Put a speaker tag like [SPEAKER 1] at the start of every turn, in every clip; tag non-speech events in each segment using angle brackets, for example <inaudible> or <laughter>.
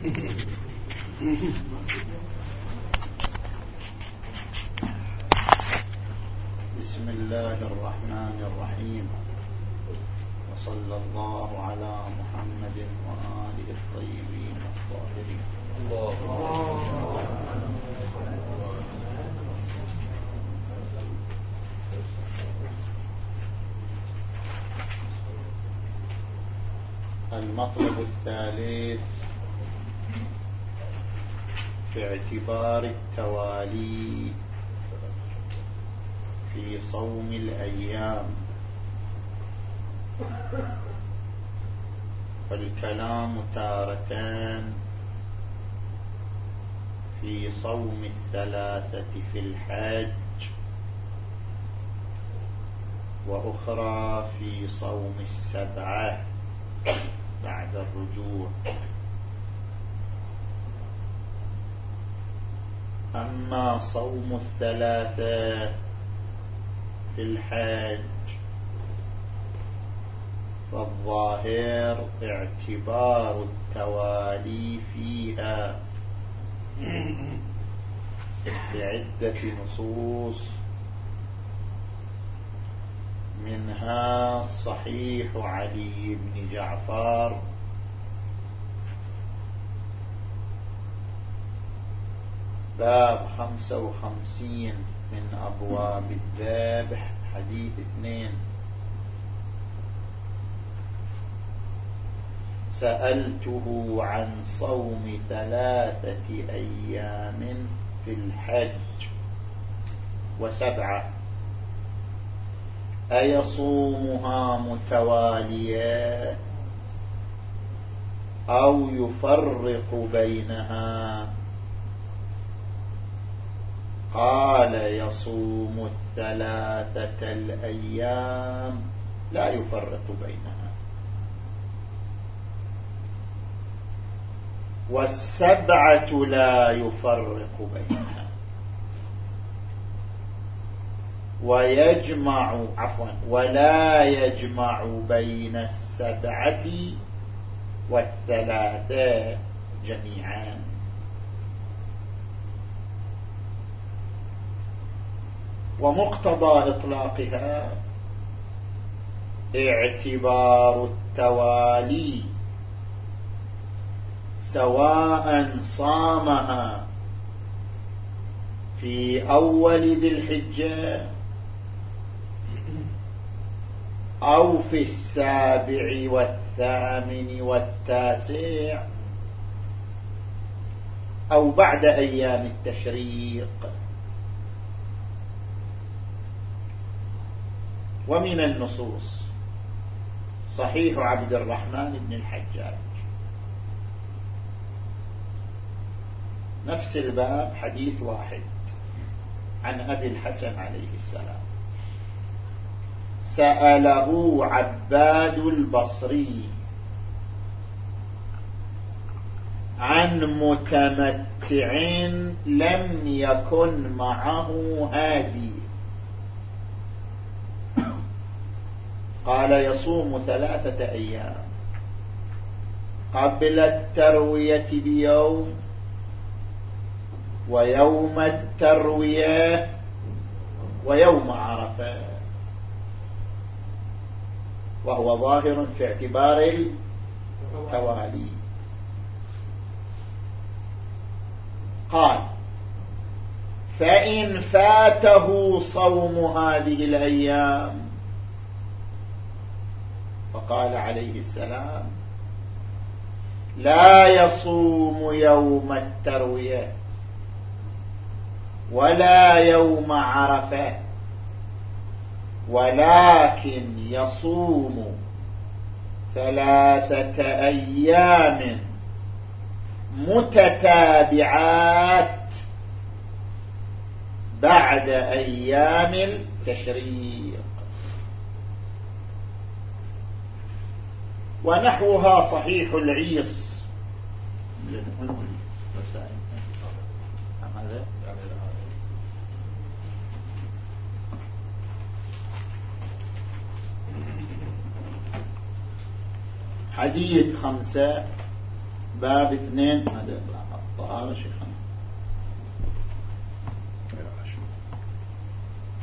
[SPEAKER 1] بسم الله الرحمن الرحيم. وصلى الله على محمد وآله الطيبين الطاهرين. المطلب الثالث في اعتبار التوالي في صوم الأيام. فالكلام تارتان في صوم الثلاثة في الحج وأخرى في صوم السبعة بعد الرجوع. أما صوم الثلاثة في الحج فالظاهر اعتبار التوالي فيها. بعدة نصوص. منها صحيح علي بن جعفر باب خمسة وخمسين من أبواب الذابح حديث اثنين. سألته عن صوم ثلاثة أيام في الحج وسبعة. أيصومها متوالية أو يفرق بينها قال يصوم الثلاثة الأيام لا يفرق بينها. والسبعة لا يفرق بينها. ويجمع عفوا ولا يجمع بين السبعة والثلاثة جميعا. ومقتضى إطلاقها اعتبار التوالي سواء صامها في أول ذي الحجة أو في السابع والثامن والتاسع أو بعد أيام التشريق. ومن النصوص. صحيح عبد الرحمن بن الحجاج. نفس الباب حديث واحد عن أبي الحسن عليه السلام. سأله عباد البصري عن متمتع لم يكن معه هادي. قال يصوم ثلاثة أيام. قبل التروية بيوم ويوم التروية ويوم عرفة. وهو ظاهر في اعتبار التوالي. قال فإن فاته صوم هذه الأيام فقال عليه السلام لا يصوم يوم التروية ولا يوم عرفة ولكن يصوم ثلاثة أيام متتابعات بعد أيام التشريق. ونحوها صحيح العيص. حديث خمسة باب اثنين. هذا الطهارة شيخنا.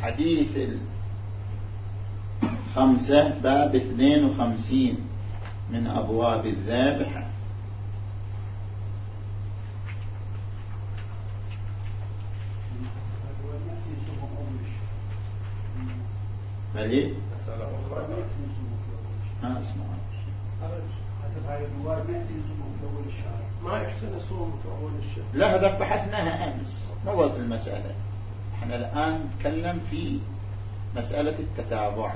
[SPEAKER 1] حديث الخمسة باب اثنين وخمسين. من أبواب الذابحة فليه مسألة أخرى ما حسب في أول الشهر ما يحسن في أول الشهر لا هذا بحثناها أمس. موضوع المسألة. إحنا الآن نتكلم في مسألة التتابع.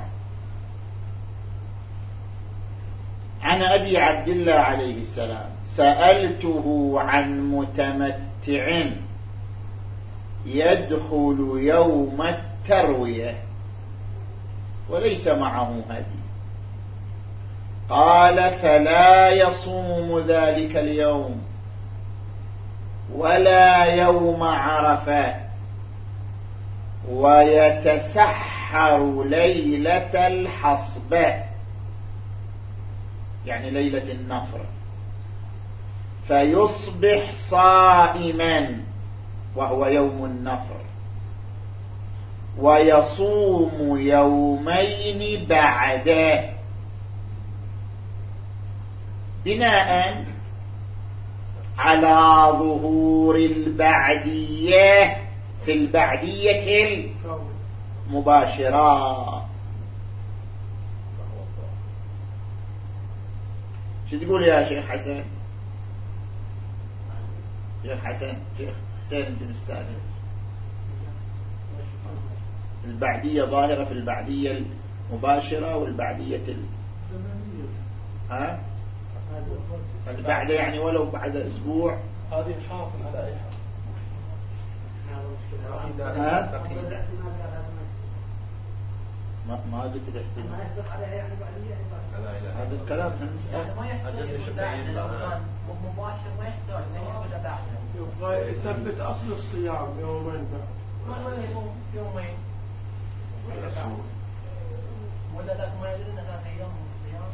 [SPEAKER 1] عن أبي عبد الله عليه السلام. سألته عن متمتع يدخل يوم التروية وليس معه هدي. قال فلا يصوم ذلك اليوم ولا يوم عرفات ويتسحر ليلة الحصبة. يعني ليلة النفر. فيصبح صائما وهو يوم النفر. ويصوم يومين بعده. بناء على ظهور البعدية في البعدية المباشرة. شو تقول يا شيخ حسن شيخ حسن شيخ حسين انت مستانس البعدية ظاهرة في البعدية المباشرة والبعدية ال... ها؟ البعد يعني ولو بعد أسبوع.
[SPEAKER 2] هذه الحاصل على أي حال
[SPEAKER 1] ها؟ ما ما قلت الاحتمال هذا الكلام إحنا نسأل.
[SPEAKER 2] مباشر ما يحتاج يبغى يثبت أصل الصيام يومين بعد يومين. ولا ذاك ما يدري ان ذاك أيام الصيام.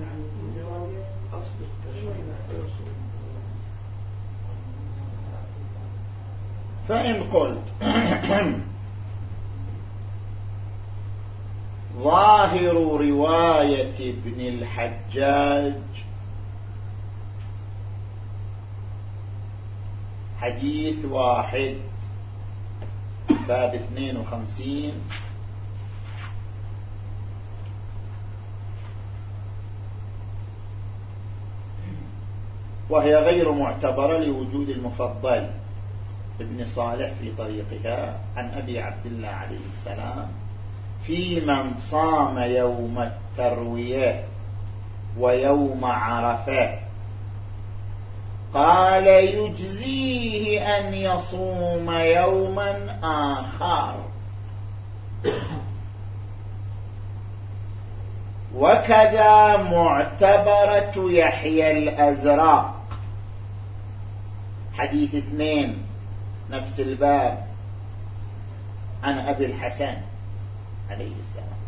[SPEAKER 2] يعني اصل التشريع
[SPEAKER 1] فإن قلت <clears throat> <coughs> <clears throat> ظاهر رواية ابن الحجاج. حديث واحد باب 52 وهي غير معتبرة لوجود المفضل ابن صالح في طريقها عن أبي عبد الله عليه السلام. في من صام يوم التروية ويوم عرفة. قال يجزيه أن يصوم يوما آخر. وكذا معتبرة يحيى الأزراق حديث اثنين نفس الباب. عن أبي الحسن. عليه السلام.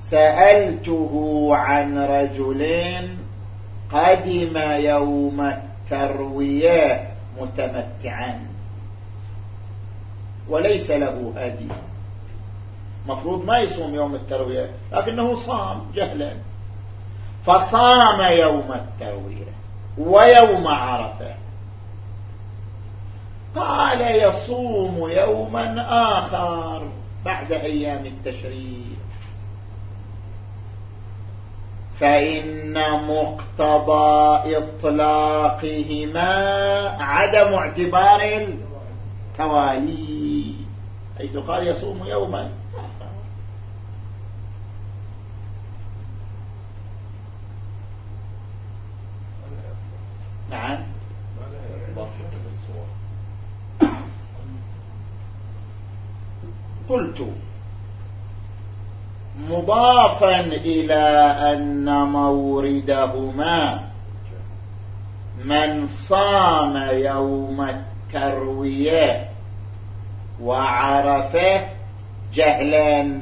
[SPEAKER 1] سألته عن رجلين قدم يوم التروية متمتعا. وليس له هدي مفروض ما يصوم يوم التروية لكنه صام جهلا. فصام يوم التروية ويوم عرفة. قال يصوم يوما آخر. بعد أيام التشريق. فإن مقتضى إطلاقهما عدم اعتبار التوالي حيث قال يصوم يوما. نعم قلت مضافا إلى أن موردهما من صام يوم التروية وعرفه جهلا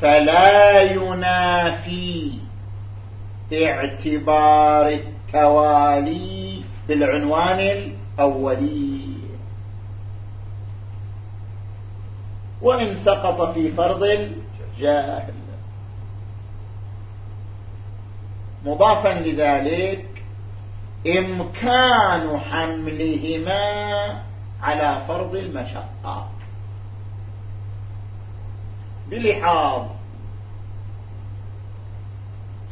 [SPEAKER 1] فلا ينافي اعتبار التوالي بالعنوان الأولي. وإن سقط في فرض الجاهل مضافا لذلك إمكان حملهما على فرض المشقة. بلحاظ.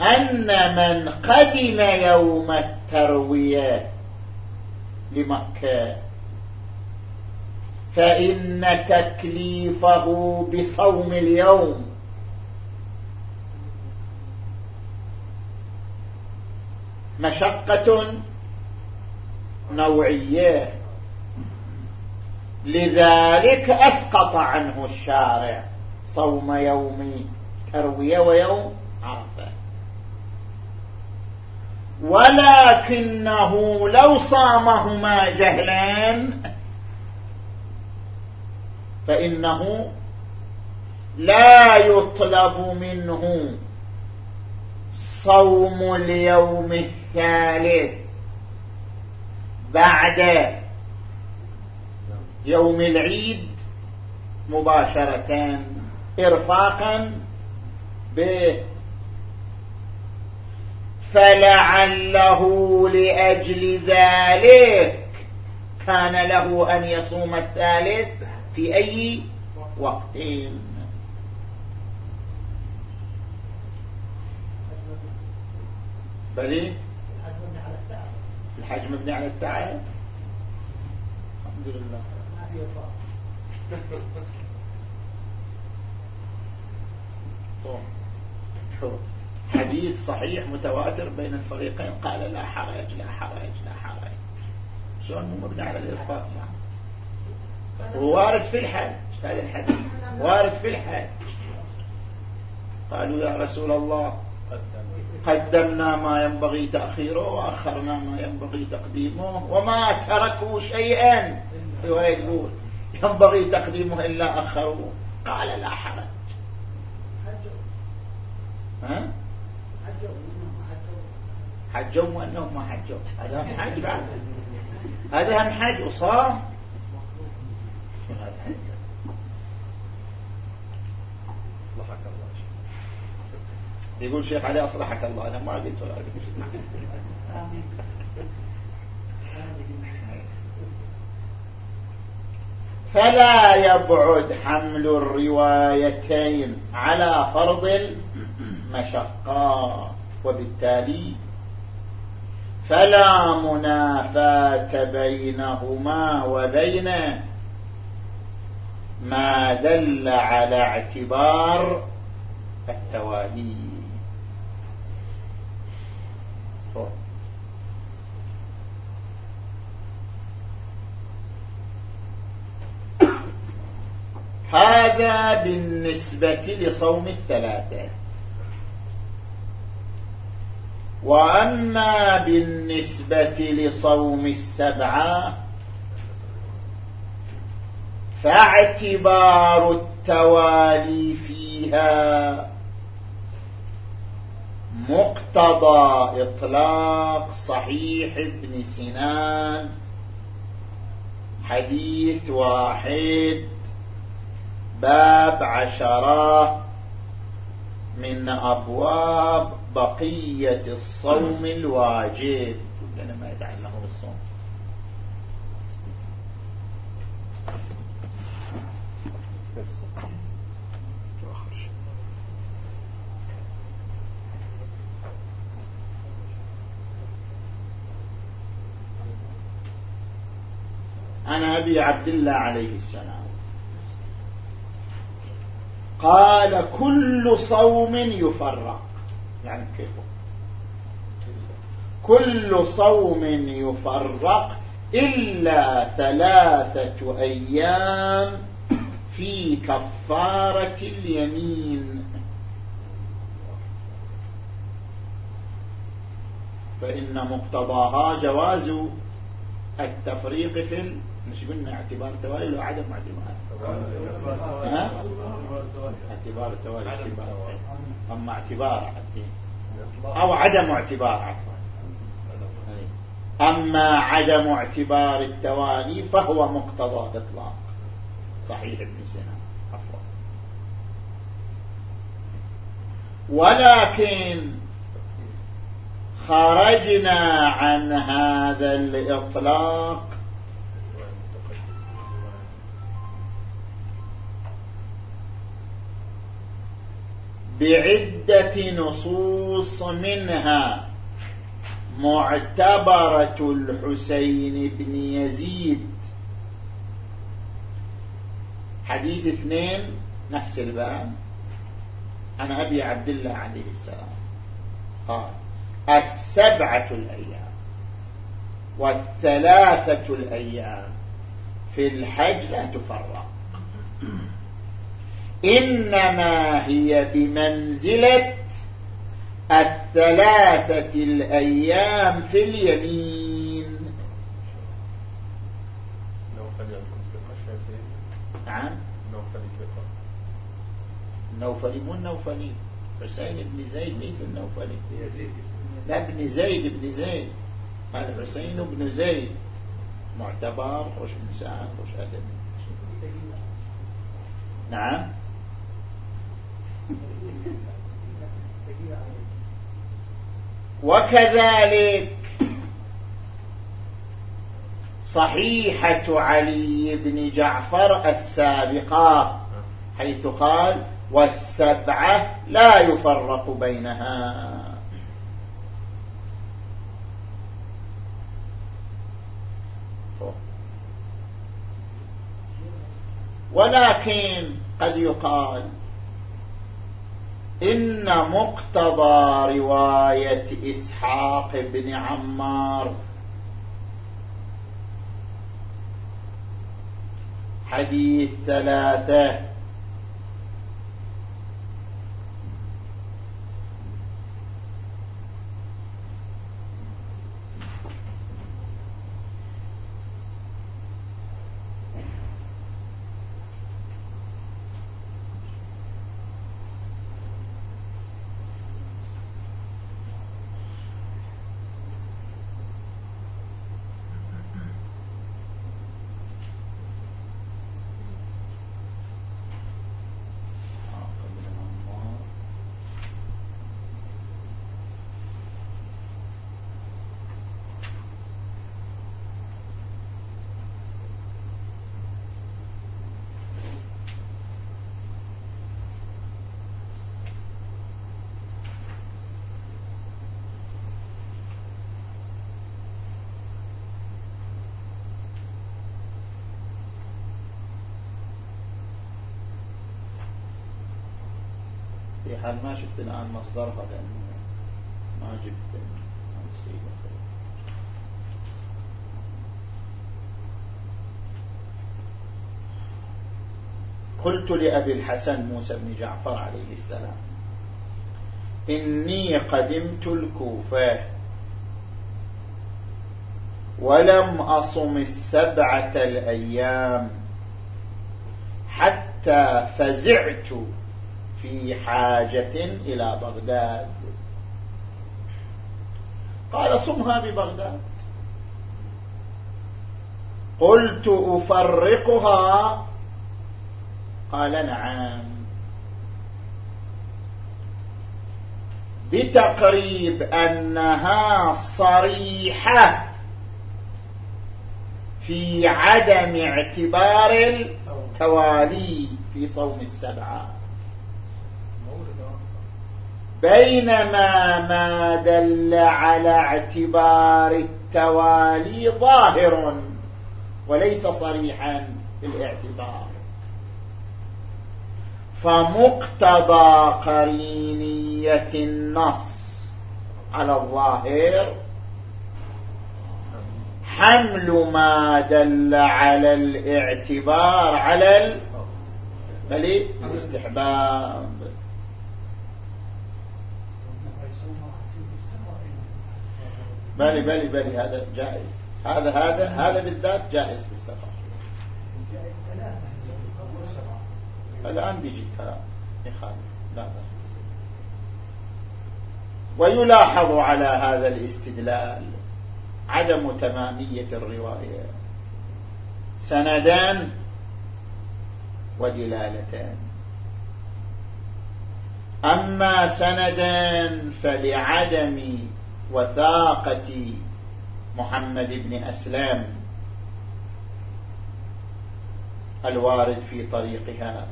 [SPEAKER 1] أن من قدم يوم التروية لمكة فإن تكليفه بصوم اليوم. مشقة نوعية. لذلك أسقط عنه الشارع صوم يوم تروية ويوم عرفة. ولكنه لو صامهما جهلان فإنه لا يطلب منه صوم اليوم الثالث بعد يوم العيد مباشرة إرفاقا به. فلعله لأجل ذلك كان له أن يصوم الثالث في أي وقت. بلي الحج مبني على التعب. الحمد لله. حديث صحيح متواتر بين الفريقين. قال لا حرج لا حرج لا حرج. شلون مبني على الإرفاق وارد في الحج. هذا الحديث وارد في الحج. قالوا يا رسول الله قدمنا ما ينبغي تأخيره وأخرنا ما ينبغي تقديمه وما تركوا شيئا. رواية تقول ينبغي تقديمه إلا أخروه. قال لا حرج. ها؟ حجوا وأنهم ما حجوا. هذا هم حج بعد. هذا هم حج وصام. يقول شيخ علي أصلحك الله أنا ما قلت له فلا يبعد حمل الروايتين على فرض المشقة وبالتالي فلا منافاة بينهما وبين ما دل على اعتبار التوالي. هذا بالنسبة لصوم الثلاثة. وأما بالنسبة لصوم السبعة فاعتبار التوالي فيها مقتضى إطلاق صحيح ابن سنان حديث واحد. باب عشرة من أبواب بقية الصوم الواجب. لنا ما يتعلق بالصوم. عن أبي عبد الله عليه السلام. قال كل صوم يفرق. يعني كيف؟ كل صوم يفرق إلا ثلاثة أيام في كفارة اليمين. فإن مقتضاها جواز التفريق في مش قلنا اعتبار توالي لو عدم اعتبار؟ اعتبار التوالي اعتبار. أما اعتبار أو عدم اعتبار عفوا. أما عدم اعتبار التوالي فهو مقتضى إطلاق. صحيح ابن سنان عفوا. ولكن خرجنا عن هذا الإطلاق بعدة نصوص منها معتبرة الحسين بن يزيد. حديث اثنين نفس الباب عن أبي عبد الله عليه السلام. قال السبعة الأيام والثلاثة الأيام في الحج لا تفرق. إنما هي بمنزلة الثلاثة الأيام في اليمين. نعم. النوفلي مو النوفلي حسين بن زيد ليس النوفلي لا ابن زيد ابن زيد. قال حسين بن زيد. معتبر وش إنسان وش أدب. نعم. وكذلك صحيحة علي بن جعفر السابقة حيث قال والسبعة لا يفرق بينها. ولكن قد يقال إن مقتضى رواية إسحاق بن عمار. حديث ثلاثة. حال ما شفت الآن مصدرها لأنه ما جبت الصيغة قلت لأبي الحسن موسى بن جعفر عليه السلام إني قدمت الكوفة ولم أصم السبعة الأيام حتى فزعت في حاجة إلى بغداد. قال صمها ببغداد. قلت أفرقها. قال نعم. بتقريب أنها صريحة في عدم اعتبار التوالي في صوم السبعة. بينما ما دل على اعتبار التوالي ظاهر وليس صريحا في الاعتبار. فمقتضى قرينية النص على الظاهر حمل ما دل على الاعتبار على الاستحباب. بالي بالي بالي هذا جائز. هذا هذا هذا بالذات جائز في السفر الآن بيجي الكلام. يخالف لا بأس ويلاحظ على هذا الاستدلال عدم تمامية الرواية. سندان ودلالتان. أما سندان فلعدم وثاقة محمد بن أسلام الوارد في طريقها.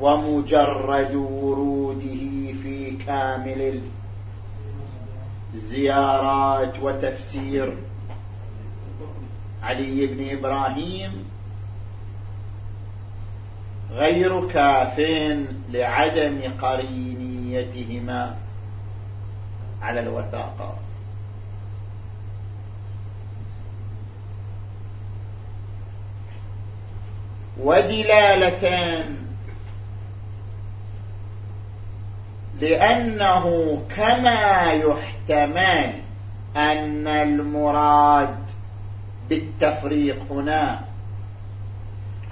[SPEAKER 1] ومجرد وروده في كامل الزيارات وتفسير علي بن إبراهيم غير كاف لعدم قرينيتهما. على الوثاقة. ودلالتان لأنه كما يحتمل أن المراد بالتفريق هنا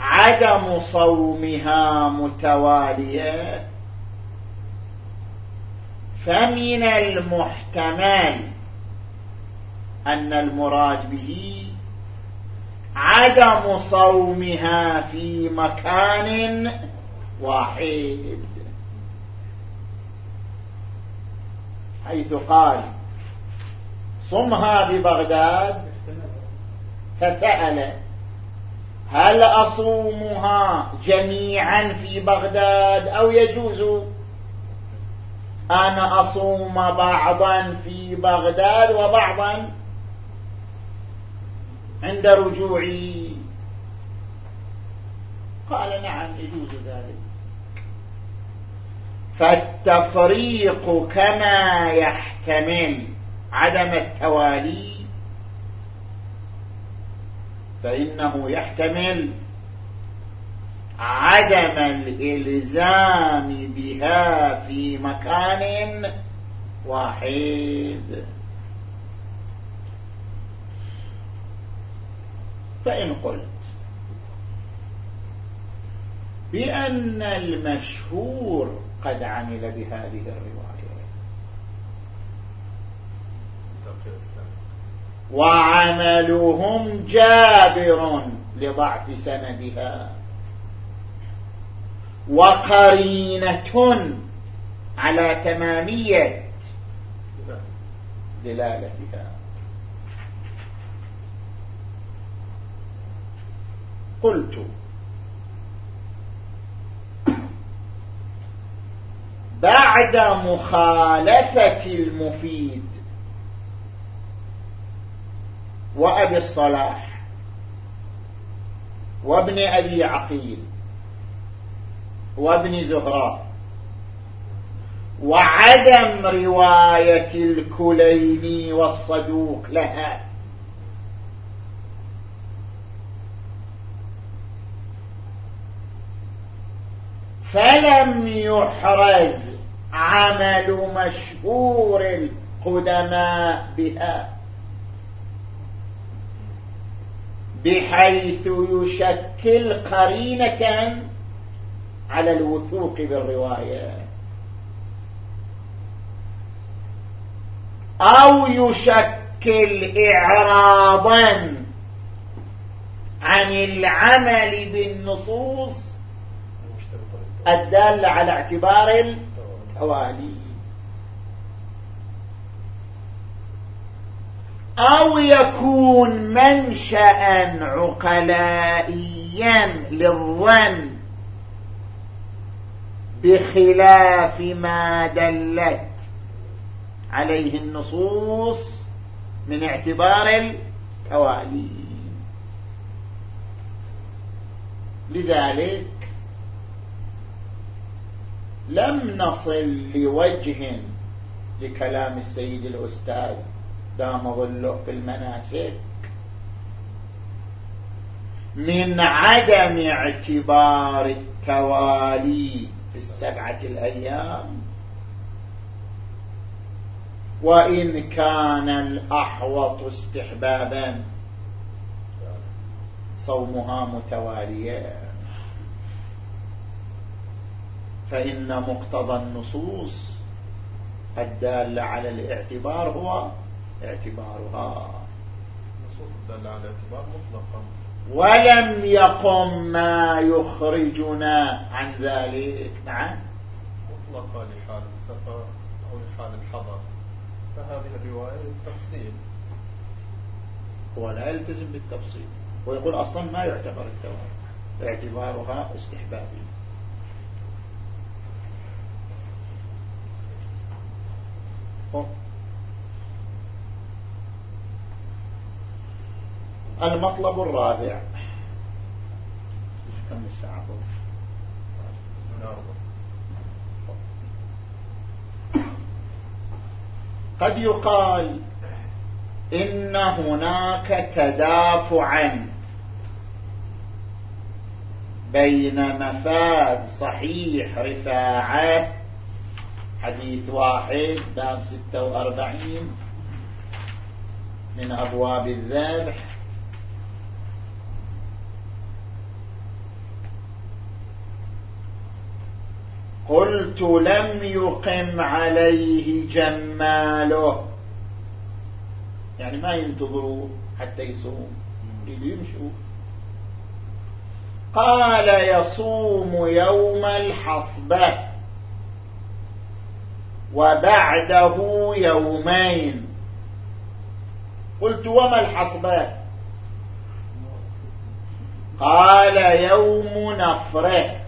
[SPEAKER 1] عدم صومها متوالية فمن المحتمل أن المراد به عدم صومها في مكان واحد. حيث قال صمها ببغداد. فسأل هل أصومها جميعا في بغداد أو يجوز؟ أنا أصوم بعضا في بغداد وبعضا عند رجوعي. قال نعم يجوز ذلك. فالتفريق كما يحتمل عدم التوالي فإنه يحتمل عدم الإلزام بها في مكان واحد. فإن قلت بأن المشهور قد عمل بهذه الرواية. وعملهم جابر لضعف سندها. وقرينة على تمامية دلالتها. قلت بعد مخالفة المفيد وأبي الصلاح وابن أبي عقيل وابن زهراء وعدم رواية الكليني والصدوق لها. فلم يحرز عمل مشهور القدماء بها. بحيث يشكل قرينة على الوثوق بالرواية. أو يشكل إعراضا عن العمل بالنصوص الدالة على اعتبار التوالي أو يكون منشأ عقلائيا للظن بخلاف ما دلت عليه النصوص من اعتبار التوالي. لذلك لم نصل لوجه لكلام السيد الأستاذ دام ظله في المناسك من عدم اعتبار التوالي. في السبعة الأيام. وإن كان الأحوط استحبابا صومها متواليا. فإن مقتضى النصوص الدالة على الاعتبار هو اعتبارها.
[SPEAKER 3] النصوص الدالة على الاعتبار مطلقا.
[SPEAKER 1] ولم يقم ما يخرجنا عن ذلك. نعم.
[SPEAKER 3] مطلقة لحال السفر أو لحال الحضر. فهذه الرواية تفصيل
[SPEAKER 1] هو لا يلتزم بالتفصيل. ويقول أصلا ما يعتبر التوارد اعتبارها استحبابي المطلب الرابع. كم الساعة؟ قد يقال إن هناك تدافعا بين مفاد صحيح رفاعة حديث واحد باب ستة وأربعين من أبواب الذبح قلت لم يقم عليه جماله. يعني ما ينتظروا حتى يصوم. يريدوا يمشوا. قال يصوم يوم الحصبة وبعده يومين. قلت وما الحصبة؟ قال يوم نفره.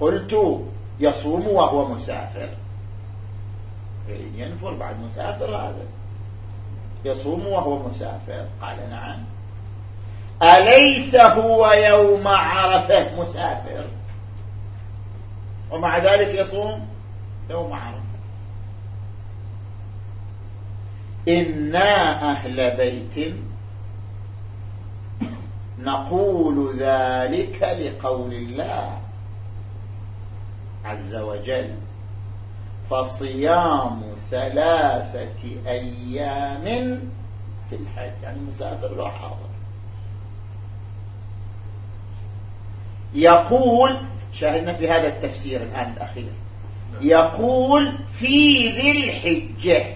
[SPEAKER 1] قلت يصوم وهو مسافر. ينفر بعد مسافر هذا. يصوم وهو مسافر. قال نعم. أليس هو يوم عرفة مسافر؟ ومع ذلك يصوم يوم عرفة. إنا أهل بيت نقول ذلك لقول الله. عز وجل. فصيام ثلاثة أيام في الحج يعني مسافر لا حاضر. يقول شاهدنا في هذا التفسير الآن الأخير. يقول في ذي الحجة.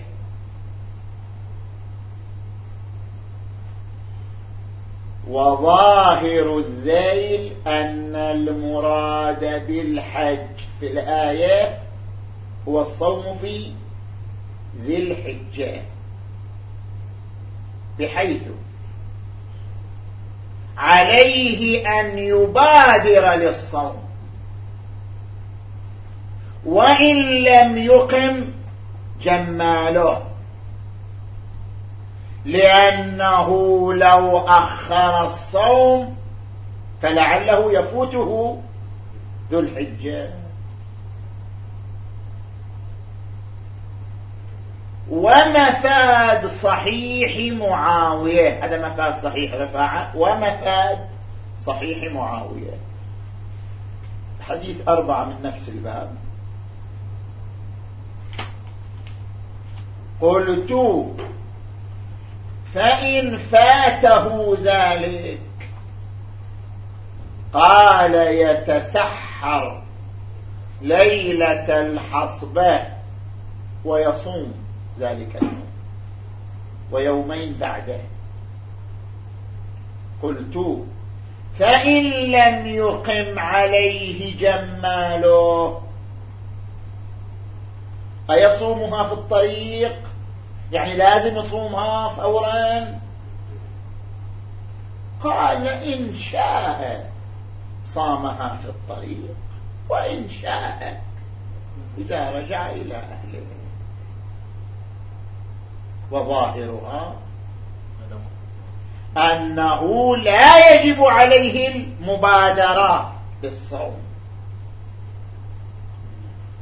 [SPEAKER 1] وظاهر الذيل أن المراد بالحج في الآية هو الصوم في ذي الحجة. بحيث عليه أن يبادر للصوم. وإن لم يقم جماله. لأنه لو أخر الصوم فلعله يفوته ذو الحجة. ومفاد صحيح معاوية. هذا مفاد صحيح رفاعة ومفاد صحيح معاوية. حديث أربعة من نفس الباب. قلت فإن فاته ذلك قال يتسحر ليلة الحصبة ويصوم ذلك اليوم ويومين بعده. قلت فإن لم يقم عليه جماله أيصومها في الطريق؟ يعني لازم يصومها فورا. قال إن شاء صامها في الطريق وإن شاء إذا رجع إلى أهله. وظاهرها أنه لا يجب عليه المبادرة بالصوم.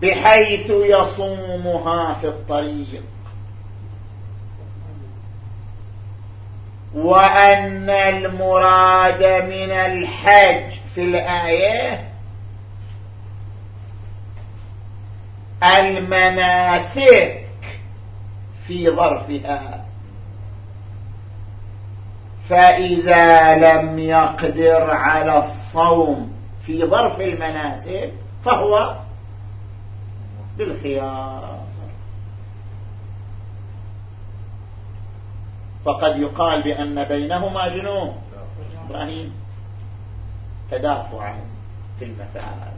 [SPEAKER 1] بحيث يصومها في الطريق. وأن المراد من الحج في الآية المناسك في ظرفها. فإذا لم يقدر على الصوم في ظرف المناسك فهو بالخيار. فقد يقال بأن بينهما جنوب إبراهيم تدافعا في المفاد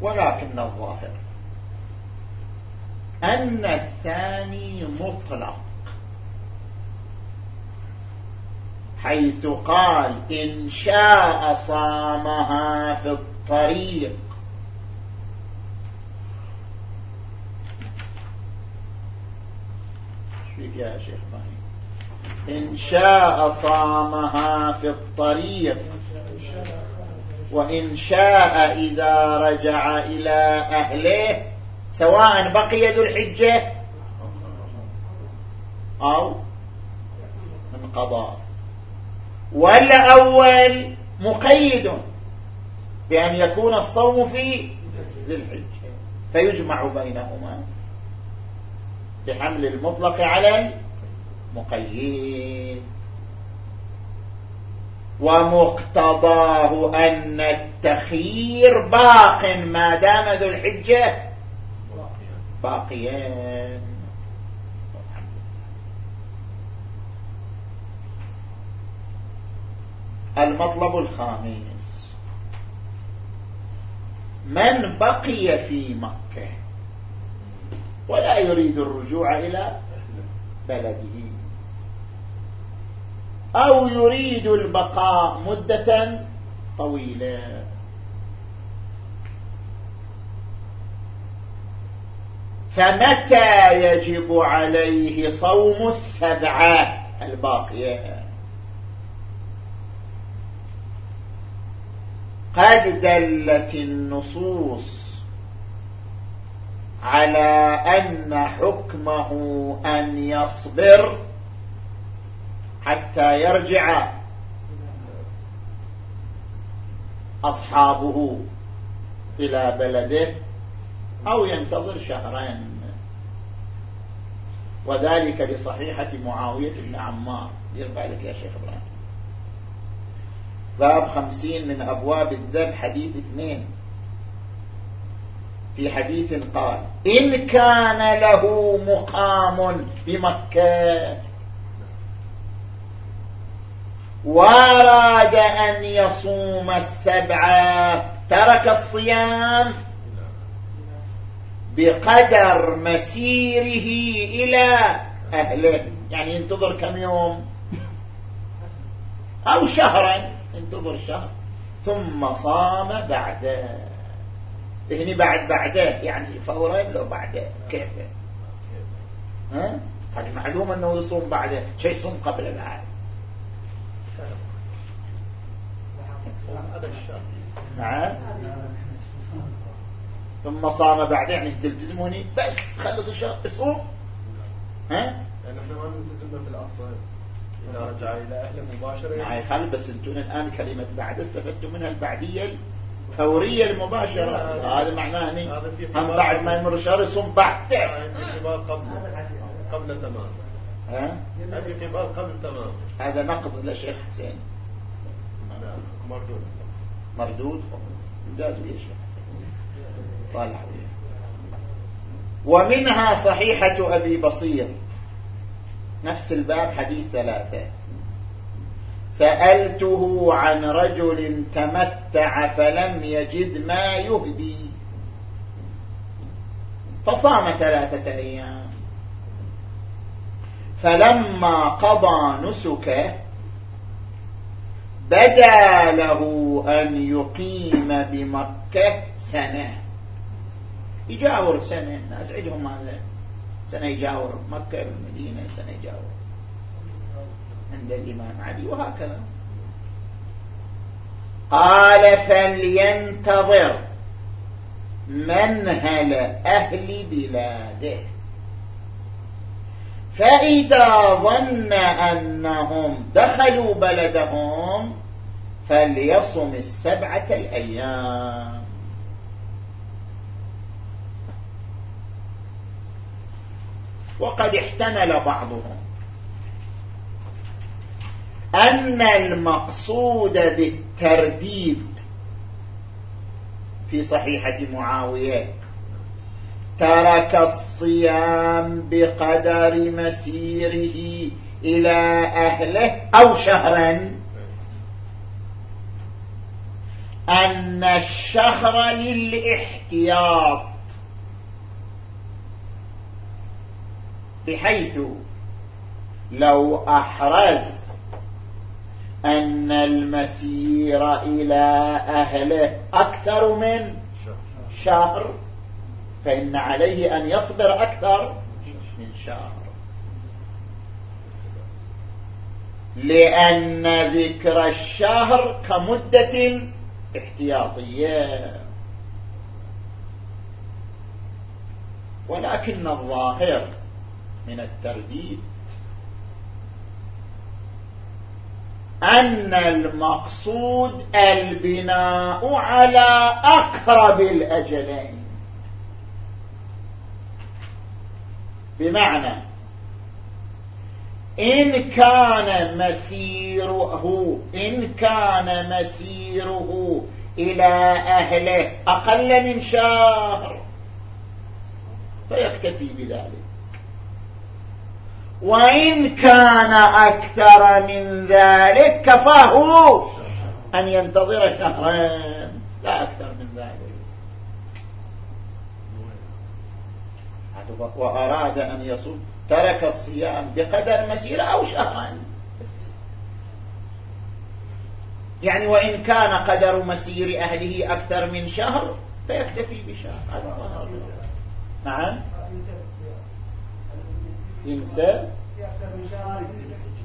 [SPEAKER 1] ولكن الظاهر أن الثاني مطلق. حيث قال إن شاء صامها في الطريق. يا شيخ إن شاء صامها في الطريق وإن شاء إذا رجع إلى أهله سواء بقي ذو الحجة أو انقضى والأول مقيد بأن يكون الصوم في ذي الحجة فيجمع بينهما. بحمل المطلق على المقيد. ومقتضاه أن التخيير باق ما دام ذو الحجة. باقيان المطلب الخامس. من بقي في مكة ولا يريد الرجوع إلى بلده. أو يريد البقاء مدة طويلة. فمتى يجب عليه صوم السبعة الباقية؟ قد دلت النصوص على أن حكمه أن يصبر حتى يرجع أصحابه إلى بلده أو ينتظر شهرين. وذلك لصحيحة معاوية بن عمار. دير بالك يا شيخ إبراهيم. باب خمسين من أبواب الذب حديث اثنين. في حديث قال إن كان له مقام بمكة وأراد أن يصوم السبعة ترك الصيام بقدر مسيره إلى أهله. يعني ينتظر كم يوم؟ أو شهرا. ينتظر شهر. ثم صام بعده. هني بعد بعده يعني فورا لو بعده. كيف؟ ها؟ هذه معلومة أنه يصوم بعده. شيء يصوم قبل بعد نعم. ثم صام بعد يعني تلتزموني. بس خلص الشهر يصوم.
[SPEAKER 3] ها؟ يعني إحنا ما نلتزمنا في الأصل. إذا رجع إلى أهله مباشرة.
[SPEAKER 1] يعني خل بس أنتم الآن كلمة بعد استفدتم منها البعدية. الفوريه المباشرة. هذا معناه إني هم بعد ما يمر شهر يصوم بعد.
[SPEAKER 3] قبل. قبل تمام. ها؟ الانقبال قبل تمام.
[SPEAKER 1] هذا نقد للشيخ حسين.
[SPEAKER 3] مردود.
[SPEAKER 1] مردود؟ ممتاز يا شيخ صالح ومنها صحيحة أبي بصير. نفس الباب حديث ثلاثة. سألته عن رجل تمتع فلم يجد ما يهدي. فصام ثلاثة أيام. فلما قضى نسكه بدا له أن يقيم بمكة سنة. يجاور سنة الناس عندهم هذا. سنة يجاور مكة والمدينة سنة يجاور. عند الإمام علي وهكذا. قال فلينتظر منهل أهل بلاده. فإذا ظن أنهم دخلوا بلدهم فليصم السبعة الأيام. وقد احتمل بعضهم أن المقصود بالترديد في صحيحة معاوية ترك الصيام بقدر مسيره إلى أهله أو شهرا. أن الشهر للاحتياط بحيث لو أحرز أن المسير إلى أهله. أكثر من شهر. فإن عليه أن يصبر أكثر من شهر. لأن ذكر الشهر كمدة احتياطية. ولكن الظاهر من الترديد. أن المقصود البناء على أقرب الأجلين. بمعنى إن كان مسيره إن كان مسيره إلى أهله أقل من شهر فيكتفي بذلك. وإن كان أكثر من ذلك كفاه أن ينتظر شهرين لا أكثر من ذلك. وأراد أن يصوم ترك الصيام بقدر مسيرة أو شهرين يعني وإن كان قدر مسير أهله أكثر من شهر فيكتفي بشهر. هذا نعم. ينسى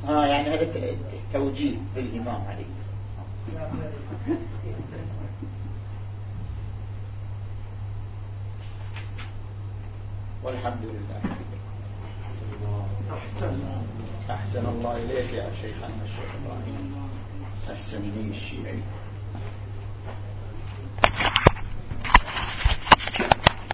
[SPEAKER 1] ها يعني هذا توجيه للإمام عليه السلام والحمد لله. أحسن أحسن الله إليك يا شيخنا الشيخ إبراهيم. السمني الشيعي.